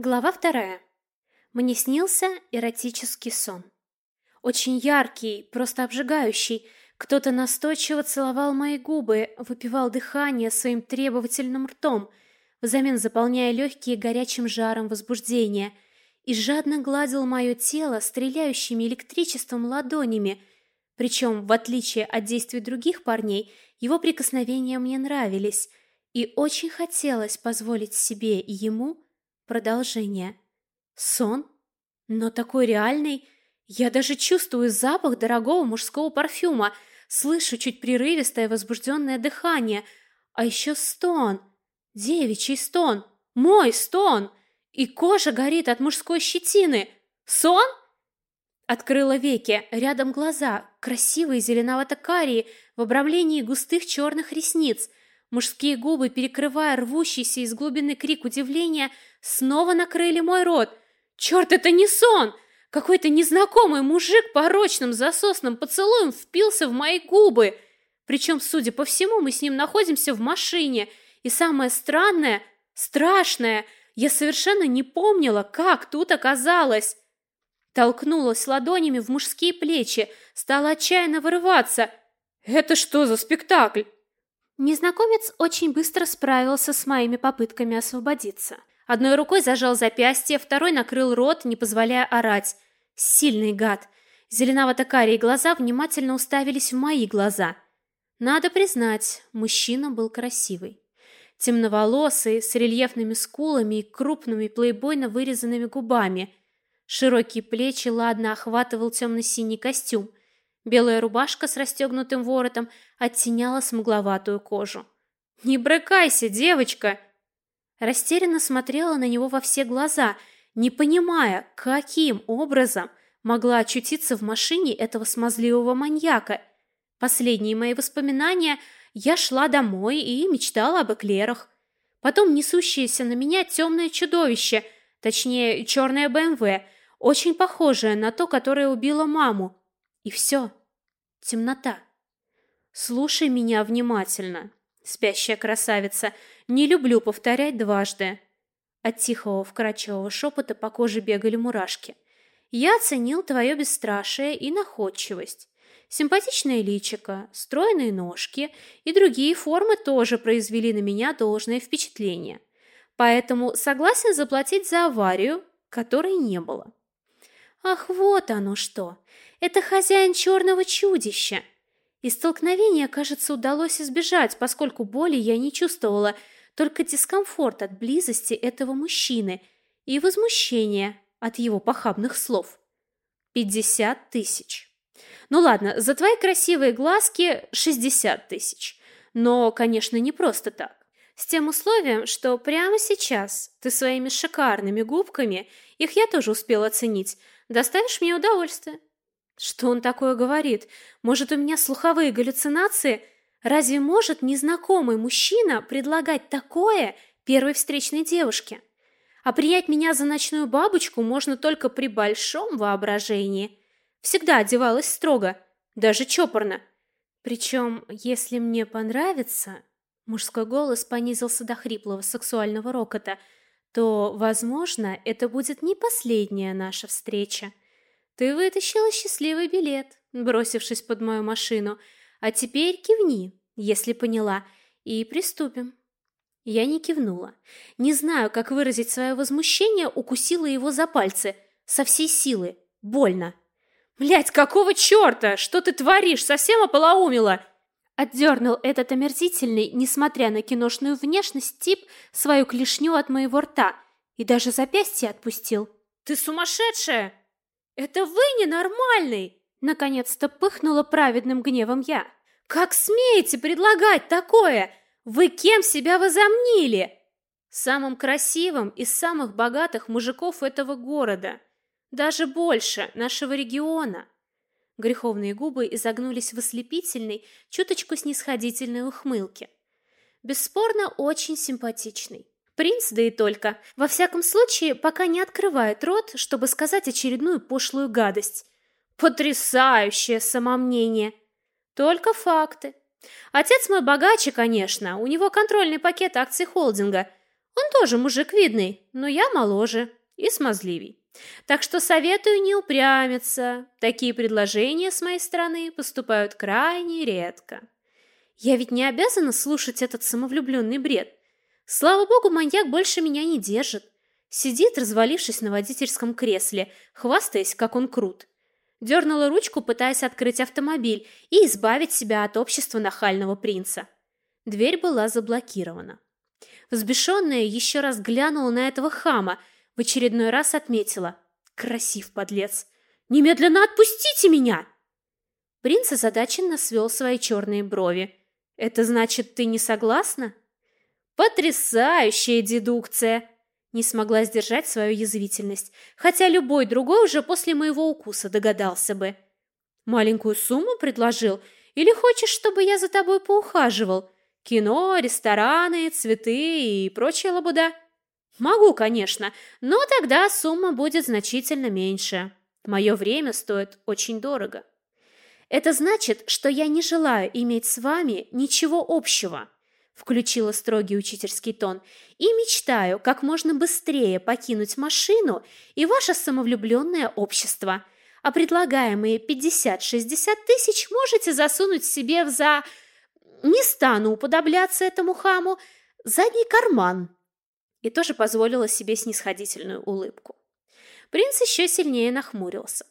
Глава вторая. Мне снился эротический сон. Очень яркий, просто обжигающий. Кто-то настойчиво целовал мои губы, выпивал дыхание своим требовательным ртом, взамен заполняя легкие горячим жаром возбуждения, и жадно гладил мое тело стреляющими электричеством ладонями. Причем, в отличие от действий других парней, его прикосновения мне нравились, и очень хотелось позволить себе и ему Продолжение. Сон? Но такой реальный. Я даже чувствую запах дорогого мужского парфюма, слышу чуть прерывистое возбужденное дыхание, а еще стон. Девичий стон. Мой стон. И кожа горит от мужской щетины. Сон? Открыла веки, рядом глаза, красивые зеленовато-карие в обрамлении густых черных ресниц. Мужские губы, перекрывая рвущийся из глубины крик удивления, снова накрыли мой рот. Черт, это не сон! Какой-то незнакомый мужик порочным засосным поцелуем впился в мои губы. Причем, судя по всему, мы с ним находимся в машине. И самое странное, страшное, я совершенно не помнила, как тут оказалось. Толкнулась ладонями в мужские плечи, стала отчаянно вырываться. Это что за спектакль? Незнакомец очень быстро справился с моими попытками освободиться. Одной рукой зажал запястье, второй накрыл рот, не позволяя орать. Сильный гад. Зеленовато-карие глаза внимательно уставились в мои глаза. Надо признать, мужчина был красивый. Темноволосый, с рельефными скулами и крупными плейбойно вырезанными губами. Широкие плечи ладно охватывал темно-синий костюм. Белая рубашка с расстегнутым воротом оттеняла смугловатую кожу. «Не брыкайся, девочка!» растерянно смотрела на него во все глаза, не понимая, каким образом могла очутиться в машине этого смазливого маньяка. Последние мои воспоминания я шла домой и мечтала об эклерах. Потом несущееся на меня темное чудовище, точнее, черное БМВ, очень похожее на то, которое убило маму. И все. Темнота. Слушай меня внимательно, спящая красавица, не люблю повторять дважды. От тихого вкрадчивого шепота по коже бегали мурашки. Я оценил твое бесстрашие и находчивость. Симпатичное личико, стройные ножки и другие формы тоже произвели на меня должное впечатление. Поэтому согласен заплатить за аварию, которой не было. Ах, вот оно что. Это хозяин черного чудища. И столкновения, кажется, удалось избежать, поскольку боли я не чувствовала, только дискомфорт от близости этого мужчины и возмущение от его похабных слов. Пятьдесят тысяч. Ну ладно, за твои красивые глазки шестьдесят тысяч. Но, конечно, не просто так. С тем условием, что прямо сейчас ты своими шикарными губками, их я тоже успела оценить, доставишь мне удовольствие. Что он такое говорит? Может, у меня слуховые галлюцинации – Разве может незнакомый мужчина предлагать такое первой встречной девушке? А принять меня за ночную бабочку можно только при большом воображении. Всегда одевалась строго, даже чопорно. Причем, если мне понравится, мужской голос понизился до хриплого сексуального рокота, то, возможно, это будет не последняя наша встреча. Ты вытащила счастливый билет, бросившись под мою машину, а теперь кивни, если поняла, и приступим. Я не кивнула. Не знаю, как выразить свое возмущение, укусила его за пальцы со всей силы. Больно. Блять, какого чёрта? Что ты творишь? Совсем ополоумила? Отдернул этот омерзительный, несмотря на киношную внешность, тип свою клешню от моего рта и даже запястье отпустил. Ты сумасшедшая? Это вы ненормальный! Наконец-то пыхнула праведным гневом я. «Как смеете предлагать такое? Вы кем себя возомнили?» «Самым красивым из самых богатых мужиков этого города. Даже больше нашего региона». Греховные губы изогнулись в ослепительной, чуточку снисходительной ухмылке. Бесспорно, очень симпатичный. Принц, да и только. Во всяком случае, пока не открывает рот, чтобы сказать очередную пошлую гадость. Потрясающее самомнение. Только факты. Отец мой богаче, конечно, у него контрольный пакет акций холдинга. Он тоже мужик видный, но я моложе и смазливей. Так что советую не упрямиться. Такие предложения с моей стороны поступают крайне редко. Я ведь не обязана слушать этот самовлюбленный бред. Слава богу, маньяк больше меня не держит. Сидит, развалившись на водительском кресле, хвастаясь, как он крут. Дернула ручку, пытаясь открыть автомобиль и избавить себя от общества нахального принца. Дверь была заблокирована. Взбешенная еще раз глянула на этого хама, в очередной раз отметила. Красив, подлец! Немедленно отпустите меня! Принц озадаченно свел свои черные брови. Это значит, ты не согласна? Потрясающая дедукция! Не смогла сдержать свою язвительность, хотя любой другой уже после моего укуса догадался бы. Маленькую сумму предложил или хочешь, чтобы я за тобой поухаживал? Кино, рестораны, цветы и прочая лабуда. Могу, конечно, но тогда сумма будет значительно меньше. Мое время стоит очень дорого. Это значит, что я не желаю иметь с вами ничего общего, включила строгий учительский тон. И мечтаю как можно быстрее покинуть машину и ваше самовлюбленное общество. А предлагаемые 50-60 тысяч можете засунуть себе в за... Не стану уподобляться этому хаму. Задний карман. И тоже позволила себе снисходительную улыбку. Принц еще сильнее нахмурился.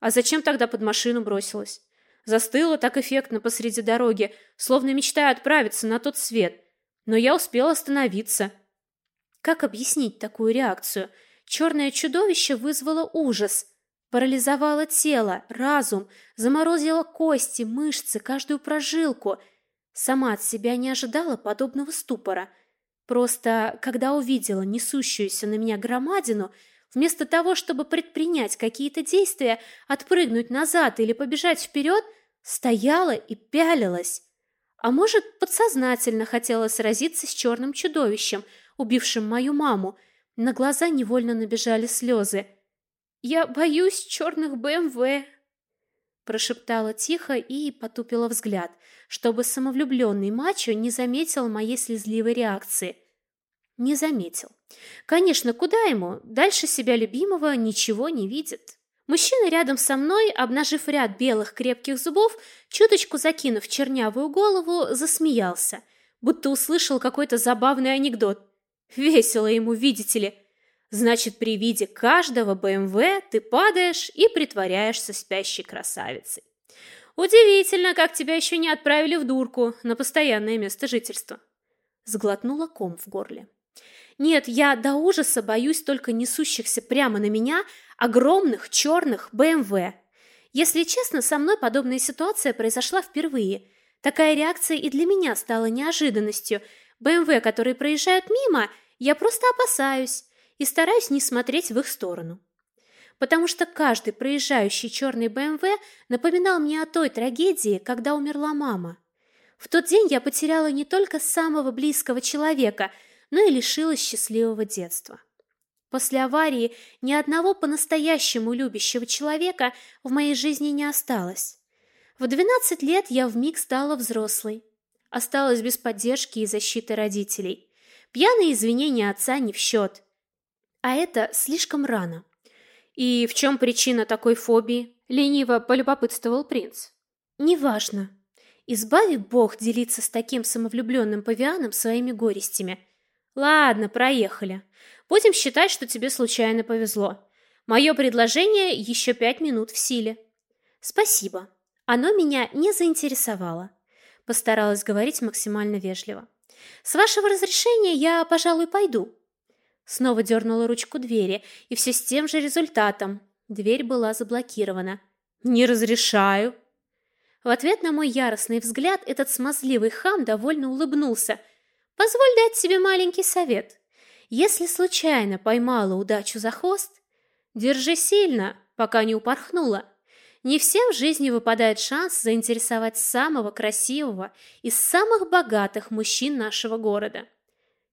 А зачем тогда под машину бросилась? Застыла так эффектно посреди дороги, словно мечтая отправиться на тот свет. Но я успела остановиться. Как объяснить такую реакцию? Черное чудовище вызвало ужас, парализовало тело, разум, заморозило кости, мышцы, каждую прожилку. Сама от себя не ожидала подобного ступора. Просто, когда увидела несущуюся на меня громадину, вместо того, чтобы предпринять какие-то действия, отпрыгнуть назад или побежать вперед, стояла и пялилась. А может, подсознательно хотела сразиться с черным чудовищем, убившим мою маму. На глаза невольно набежали слезы. «Я боюсь черных БМВ», — прошептала тихо и потупила взгляд, чтобы самовлюбленный мачо не заметил моей слезливой реакции. Не заметил. Конечно, куда ему? Дальше себя любимого ничего не видит. Мужчина рядом со мной, обнажив ряд белых крепких зубов, чуточку закинув чернявую голову, засмеялся, будто услышал какой-то забавный анекдот. Весело ему, видите ли. Значит, при виде каждого БМВ ты падаешь и притворяешься спящей красавицей. Удивительно, как тебя еще не отправили в дурку на постоянное место жительства. Сглотнула ком в горле. Нет, я до ужаса боюсь только несущихся прямо на меня огромных черных БМВ. Если честно, со мной подобная ситуация произошла впервые. Такая реакция и для меня стала неожиданностью. БМВ, которые проезжают мимо, я просто опасаюсь и стараюсь не смотреть в их сторону. Потому что каждый проезжающий черный БМВ напоминал мне о той трагедии, когда умерла мама. В тот день я потеряла не только самого близкого человека – но и лишилась счастливого детства. После аварии ни одного по-настоящему любящего человека в моей жизни не осталось. В 12 лет я вмиг стала взрослой. Осталась без поддержки и защиты родителей. Пьяные извинения отца не в счет. А это слишком рано. И в чем причина такой фобии? Лениво полюбопытствовал принц. Неважно. Избави Бог делиться с таким самовлюбленным павианом своими горестями – Ладно, проехали. Будем считать, что тебе случайно повезло. Мое предложение еще пять минут в силе. Спасибо. Оно меня не заинтересовало. Постаралась говорить максимально вежливо. С вашего разрешения я, пожалуй, пойду. Снова дернула ручку двери, и все с тем же результатом. Дверь была заблокирована. Не разрешаю. В ответ на мой яростный взгляд этот смазливый хам довольно улыбнулся – Позволь дать себе маленький совет. Если случайно поймала удачу за хвост, держи сильно, пока не упорхнула. Не всем в жизни выпадает шанс заинтересовать самого красивого и самых богатых мужчин нашего города.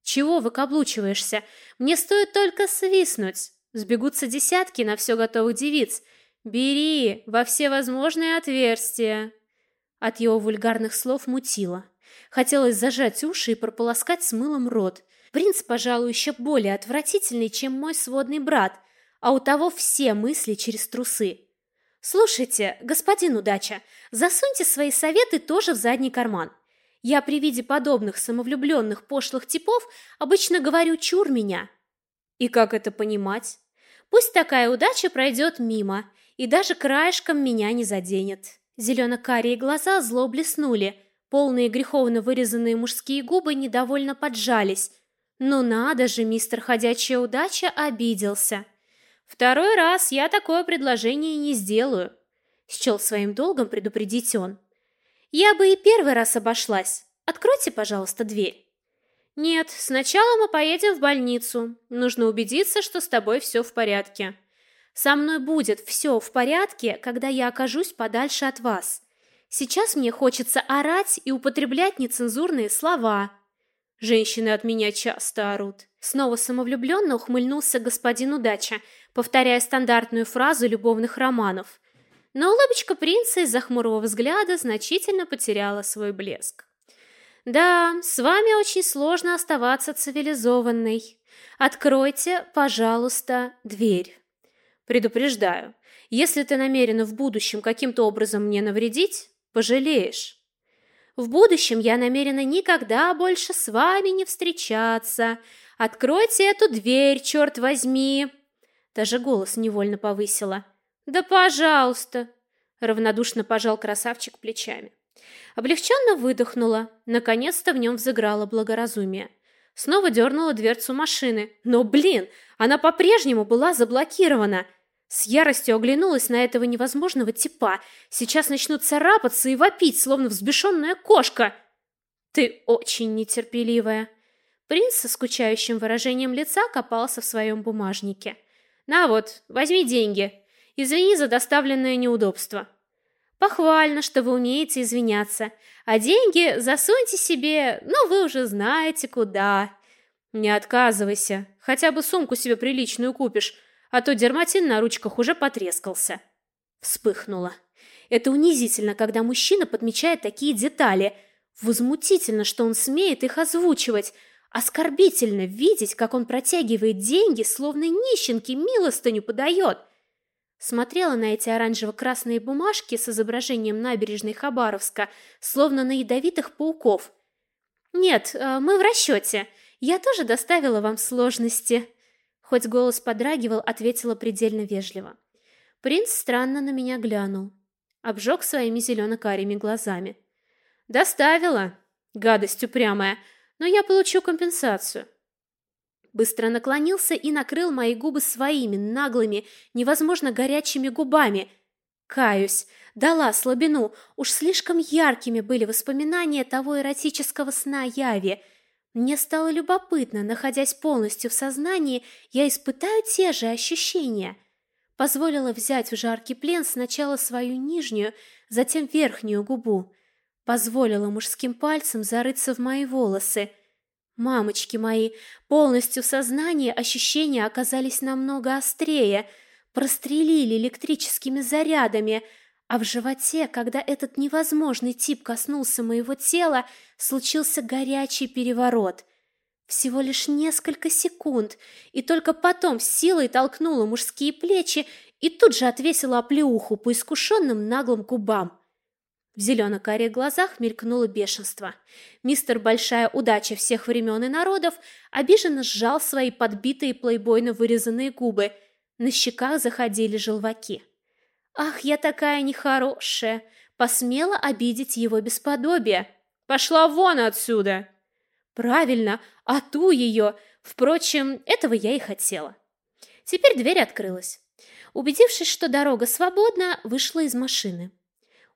Чего выкаблучиваешься? Мне стоит только свистнуть. Сбегутся десятки на все готовых девиц. Бери во все возможные отверстия. От его вульгарных слов мутило. Хотелось зажать уши и прополоскать с мылом рот, Принц, пожалуй, еще более отвратительный, чем мой сводный брат, а у того все мысли через трусы. Слушайте, господин Удача, засуньте свои советы тоже в задний карман. Я при виде подобных самовлюбленных пошлых типов обычно говорю «чур меня». И как это понимать? Пусть такая удача пройдет мимо и даже краешком меня не заденет. Зелено-карие глаза зло блеснули, полные греховно вырезанные мужские губы недовольно поджались. Ну надо же, мистер Ходячая Удача обиделся. Второй раз я такое предложение не сделаю. Счел своим долгом предупредить он. Я бы и первый раз обошлась. Откройте, пожалуйста, дверь. Нет, сначала мы поедем в больницу. Нужно убедиться, что с тобой все в порядке. Со мной будет все в порядке, когда я окажусь подальше от вас. Сейчас мне хочется орать и употреблять нецензурные слова. Женщины от меня часто орут. Снова самовлюбленно ухмыльнулся господин Удача, повторяя стандартную фразу любовных романов. Но улыбочка принца из-за хмурого взгляда значительно потеряла свой блеск. Да, с вами очень сложно оставаться цивилизованной. Откройте, пожалуйста, дверь. Предупреждаю, если ты намерена в будущем каким-то образом мне навредить, пожалеешь. В будущем я намерена никогда больше с вами не встречаться. Откройте эту дверь, черт возьми. Даже голос невольно повысила. Да, пожалуйста, равнодушно пожал красавчик плечами. Облегченно выдохнула. Наконец-то в нем взыграло благоразумие. Снова дернула дверцу машины. Но, блин, она по-прежнему была заблокирована. С яростью оглянулась на этого невозможного типа. Сейчас начнут царапаться и вопить, словно взбешенная кошка. Ты очень нетерпеливая. Принц со скучающим выражением лица копался в своем бумажнике. На вот, возьми деньги. Извини за доставленное неудобство. Похвально, что вы умеете извиняться. А деньги засуньте себе, ну вы уже знаете куда. Не отказывайся. Хотя бы сумку себе приличную купишь а то дерматин на ручках уже потрескался. Вспыхнула. Это унизительно, когда мужчина подмечает такие детали. Возмутительно, что он смеет их озвучивать. Оскорбительно видеть, как он протягивает деньги, словно нищенке милостыню подает. Смотрела на эти оранжево-красные бумажки с изображением набережной Хабаровска, словно на ядовитых пауков. «Нет, э, мы в расчете. Я тоже доставила вам сложности». Хоть голос подрагивал, ответила предельно вежливо. Принц странно на меня глянул, обжег своими зелено-карими глазами. Доставила, гадость упрямая, но я получу компенсацию. Быстро наклонился и накрыл мои губы своими наглыми, невозможно горячими губами. Каюсь, дала слабину, уж слишком яркими были воспоминания того эротического сна Яви — мне стало любопытно, находясь полностью в сознании, я испытаю те же ощущения. Позволила взять в жаркий плен сначала свою нижнюю, затем верхнюю губу. Позволила мужским пальцем зарыться в мои волосы. Мамочки мои, полностью в сознании ощущения оказались намного острее, прострелили электрическими зарядами — а в животе, когда этот невозможный тип коснулся моего тела, случился горячий переворот. Всего лишь несколько секунд, и только потом силой толкнула мужские плечи и тут же отвесила оплеуху по искушенным наглым губам. В зелено-карих глазах мелькнуло бешенство. Мистер Большая Удача всех времен и народов обиженно сжал свои подбитые плейбойно вырезанные губы. На щеках заходили желваки. Ах, я такая нехорошая, посмела обидеть его бесподобие. Пошла вон отсюда. Правильно, а ту ее. Впрочем, этого я и хотела. Теперь дверь открылась. Убедившись, что дорога свободна, вышла из машины.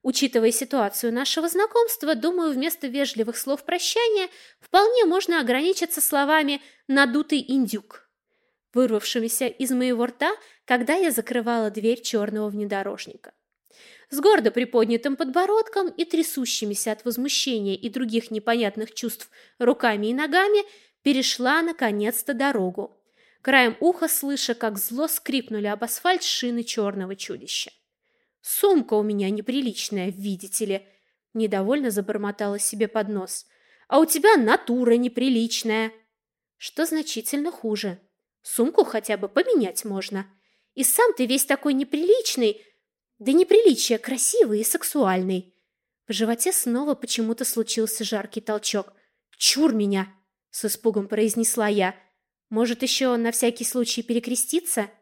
Учитывая ситуацию нашего знакомства, думаю, вместо вежливых слов прощания вполне можно ограничиться словами «надутый индюк» вырвавшимися из моего рта, когда я закрывала дверь черного внедорожника. С гордо приподнятым подбородком и трясущимися от возмущения и других непонятных чувств руками и ногами перешла наконец-то дорогу, краем уха слыша, как зло скрипнули об асфальт шины черного чудища. «Сумка у меня неприличная, видите ли!» Недовольно забормотала себе под нос. «А у тебя натура неприличная!» что значительно хуже. Сумку хотя бы поменять можно. И сам ты весь такой неприличный, да неприличие красивый и сексуальный. В животе снова почему-то случился жаркий толчок. «Чур меня!» — с испугом произнесла я. «Может, еще на всякий случай перекреститься?»